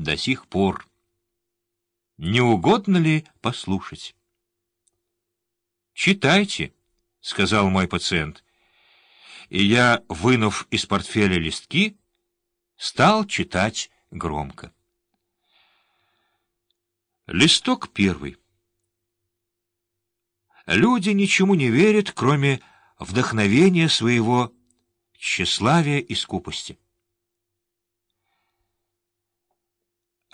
до сих пор. Не угодно ли послушать? «Читайте», — сказал мой пациент. И я, вынув из портфеля листки, стал читать громко. Листок первый. Люди ничему не верят, кроме вдохновения своего, тщеславия и скупости.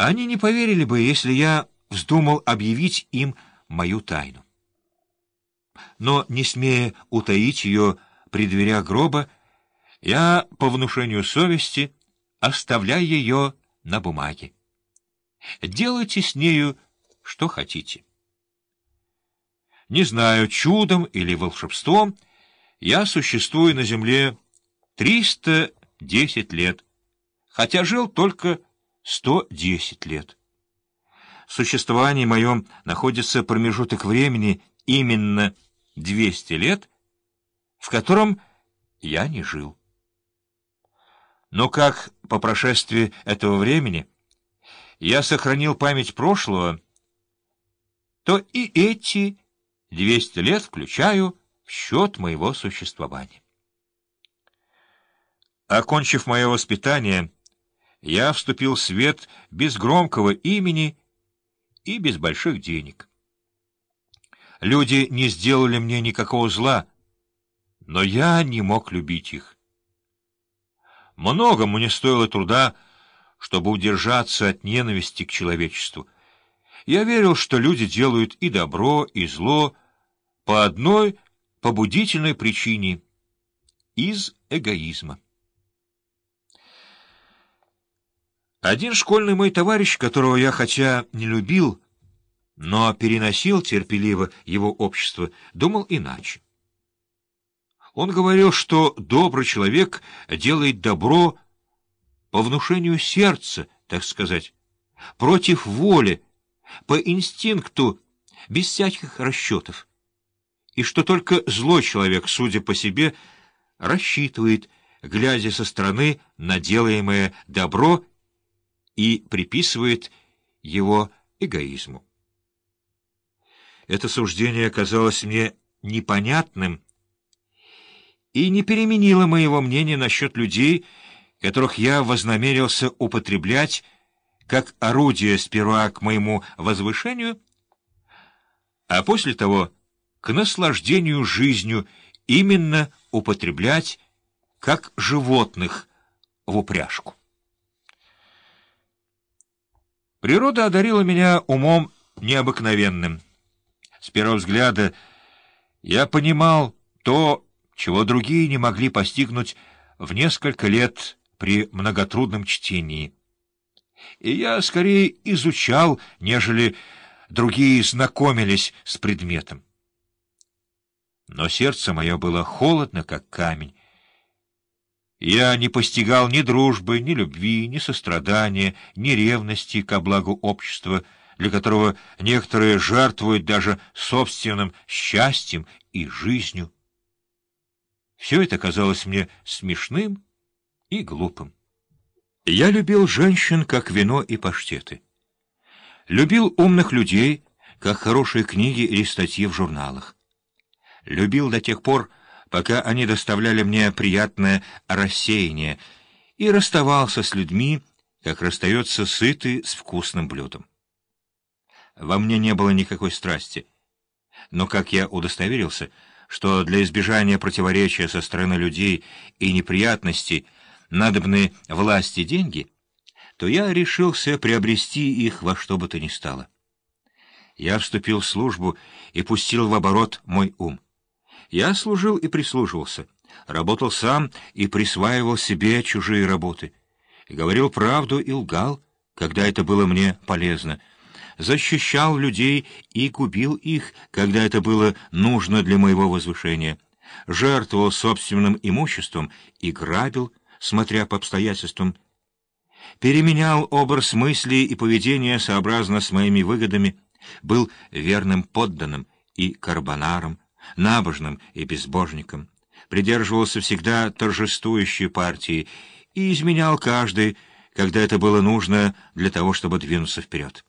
Они не поверили бы, если я вздумал объявить им мою тайну. Но, не смея утаить ее при дверях гроба, я, по внушению совести, оставляю ее на бумаге. Делайте с нею что хотите. Не знаю, чудом или волшебством, я существую на земле 310 лет, хотя жил только 110 лет. В существовании моем находится промежуток времени именно 200 лет, в котором я не жил. Но как по прошествии этого времени я сохранил память прошлого, то и эти 200 лет включаю в счет моего существования. Окончив мое воспитание, я вступил в свет без громкого имени и без больших денег. Люди не сделали мне никакого зла, но я не мог любить их. Много мне стоило труда, чтобы удержаться от ненависти к человечеству. Я верил, что люди делают и добро, и зло по одной побудительной причине — из эгоизма. Один школьный мой товарищ, которого я хотя не любил, но переносил терпеливо его общество, думал иначе. Он говорил, что добрый человек делает добро по внушению сердца, так сказать, против воли, по инстинкту, без всяких расчетов, и что только злой человек, судя по себе, рассчитывает, глядя со стороны на делаемое добро и приписывает его эгоизму. Это суждение казалось мне непонятным и не переменило моего мнения насчет людей, которых я вознамерился употреблять как орудие сперва к моему возвышению, а после того к наслаждению жизнью именно употреблять как животных в упряжку. Природа одарила меня умом необыкновенным. С первого взгляда я понимал то, чего другие не могли постигнуть в несколько лет при многотрудном чтении. И я скорее изучал, нежели другие знакомились с предметом. Но сердце мое было холодно, как камень, я не постигал ни дружбы, ни любви, ни сострадания, ни ревности ко благу общества, для которого некоторые жертвуют даже собственным счастьем и жизнью. Все это казалось мне смешным и глупым. Я любил женщин, как вино и паштеты. Любил умных людей, как хорошие книги или статьи в журналах. Любил до тех пор, пока они доставляли мне приятное рассеяние, и расставался с людьми, как расстается сытый с вкусным блюдом. Во мне не было никакой страсти, но, как я удостоверился, что для избежания противоречия со стороны людей и неприятностей надобны власти деньги, то я решился приобрести их во что бы то ни стало. Я вступил в службу и пустил в оборот мой ум. Я служил и прислуживался, работал сам и присваивал себе чужие работы, говорил правду и лгал, когда это было мне полезно, защищал людей и губил их, когда это было нужно для моего возвышения, жертвовал собственным имуществом и грабил, смотря по обстоятельствам, переменял образ мысли и поведения сообразно с моими выгодами, был верным подданным и карбонаром, набожным и безбожником, придерживался всегда торжествующей партии и изменял каждый, когда это было нужно для того, чтобы двинуться вперед.